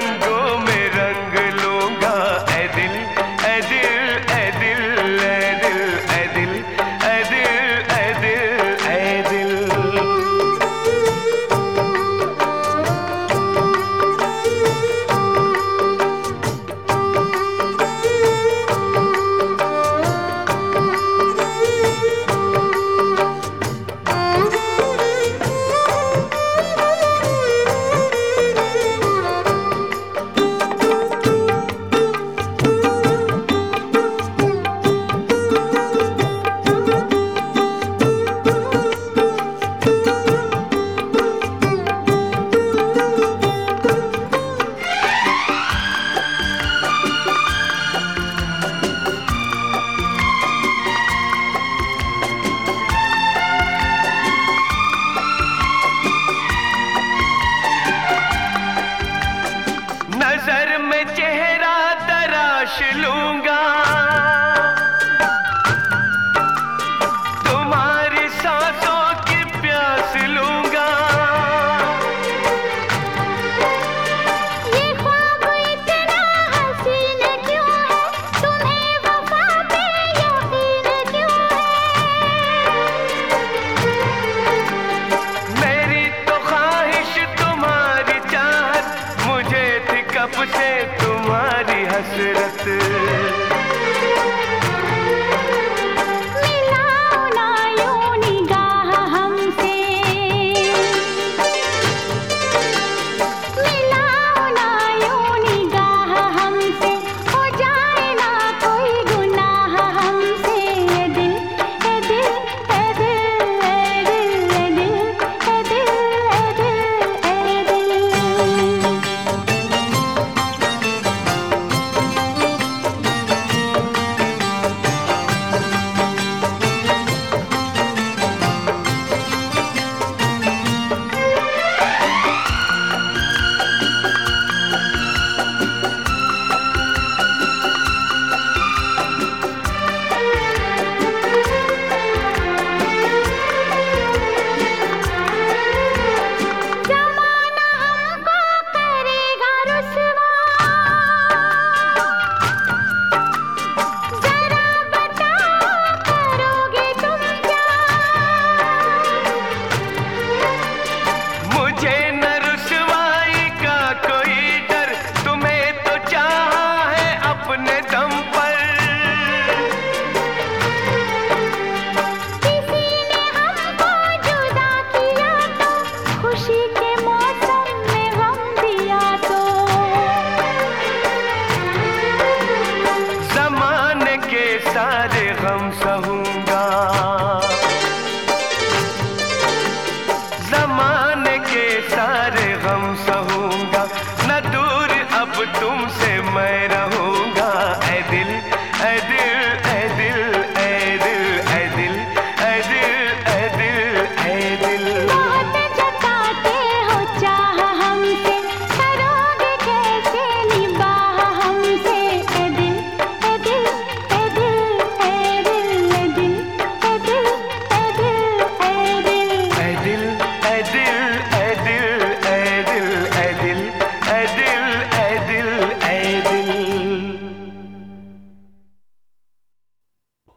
and go. तुमसे